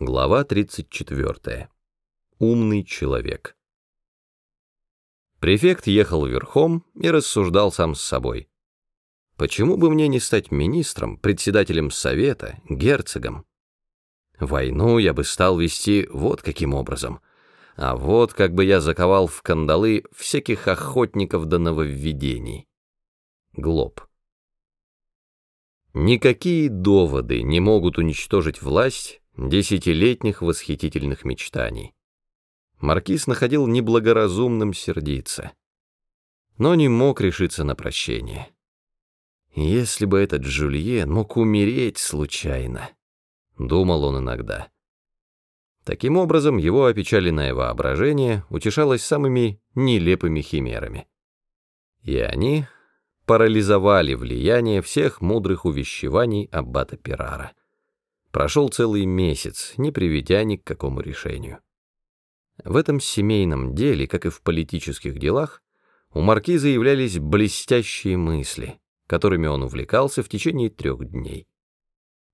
Глава 34. Умный человек. Префект ехал верхом и рассуждал сам с собой. Почему бы мне не стать министром, председателем совета, герцогом? Войну я бы стал вести вот каким образом. А вот как бы я заковал в кандалы всяких охотников до нововведений. Глоб. Никакие доводы не могут уничтожить власть, десятилетних восхитительных мечтаний. Маркиз находил неблагоразумным сердиться, но не мог решиться на прощение. Если бы этот Жюльен мог умереть случайно, думал он иногда. Таким образом, его опечаленное воображение утешалось самыми нелепыми химерами. И они парализовали влияние всех мудрых увещеваний аббата Пирара. Прошел целый месяц, не приведя ни к какому решению. В этом семейном деле, как и в политических делах, у маркиза являлись блестящие мысли, которыми он увлекался в течение трех дней.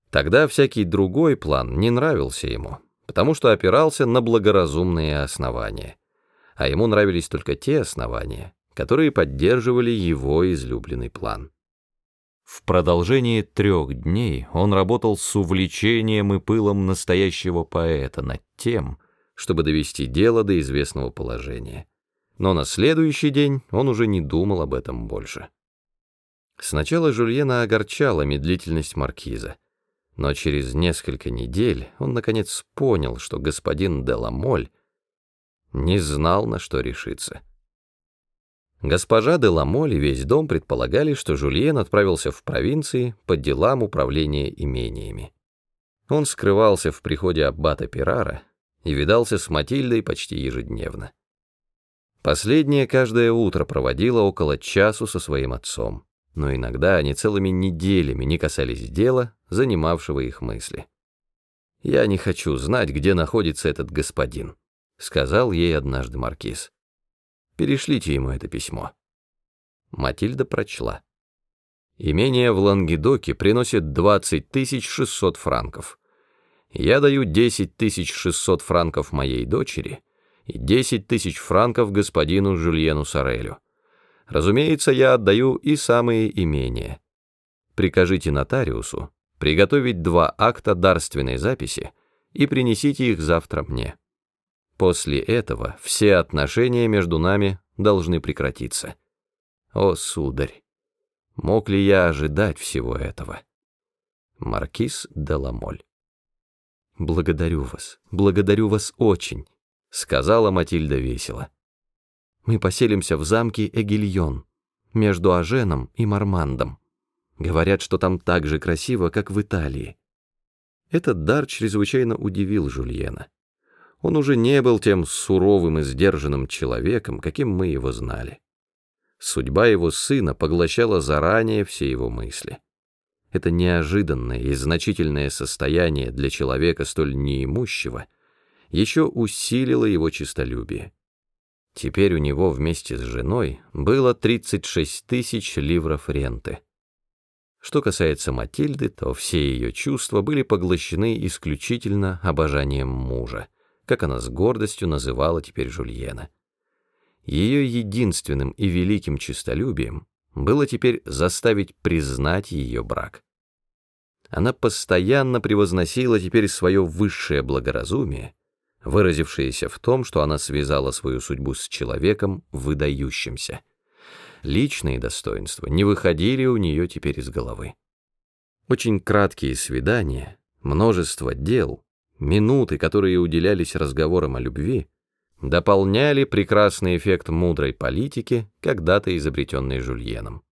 Тогда всякий другой план не нравился ему, потому что опирался на благоразумные основания, а ему нравились только те основания, которые поддерживали его излюбленный план. В продолжении трех дней он работал с увлечением и пылом настоящего поэта над тем, чтобы довести дело до известного положения. Но на следующий день он уже не думал об этом больше. Сначала Жульена огорчала медлительность маркиза, но через несколько недель он наконец понял, что господин Деламоль не знал, на что решиться. Госпожа де Ламоль и весь дом предполагали, что Жульен отправился в провинции по делам управления имениями. Он скрывался в приходе аббата Пирара и видался с Матильдой почти ежедневно. Последняя каждое утро проводила около часу со своим отцом, но иногда они целыми неделями не касались дела, занимавшего их мысли. «Я не хочу знать, где находится этот господин», — сказал ей однажды маркиз. Перешлите ему это письмо». Матильда прочла. «Имение в Лангедоке приносит 20 600 франков. Я даю 10 600 франков моей дочери и 10 тысяч франков господину Жюльену Сорелю. Разумеется, я отдаю и самые имения. Прикажите нотариусу приготовить два акта дарственной записи и принесите их завтра мне». После этого все отношения между нами должны прекратиться. О, сударь, мог ли я ожидать всего этого? Маркиз де Ламоль. «Благодарю вас, благодарю вас очень», — сказала Матильда весело. «Мы поселимся в замке Эгильон, между Аженом и Мармандом. Говорят, что там так же красиво, как в Италии». Этот дар чрезвычайно удивил Жульена. Он уже не был тем суровым и сдержанным человеком, каким мы его знали. Судьба его сына поглощала заранее все его мысли. Это неожиданное и значительное состояние для человека столь неимущего еще усилило его честолюбие. Теперь у него вместе с женой было 36 тысяч ливров ренты. Что касается Матильды, то все ее чувства были поглощены исключительно обожанием мужа как она с гордостью называла теперь Жульена. Ее единственным и великим честолюбием было теперь заставить признать ее брак. Она постоянно превозносила теперь свое высшее благоразумие, выразившееся в том, что она связала свою судьбу с человеком выдающимся. Личные достоинства не выходили у нее теперь из головы. Очень краткие свидания, множество дел — Минуты, которые уделялись разговорам о любви, дополняли прекрасный эффект мудрой политики, когда-то изобретенной Жульеном.